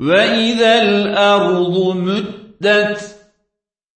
وإذا الأرض مدت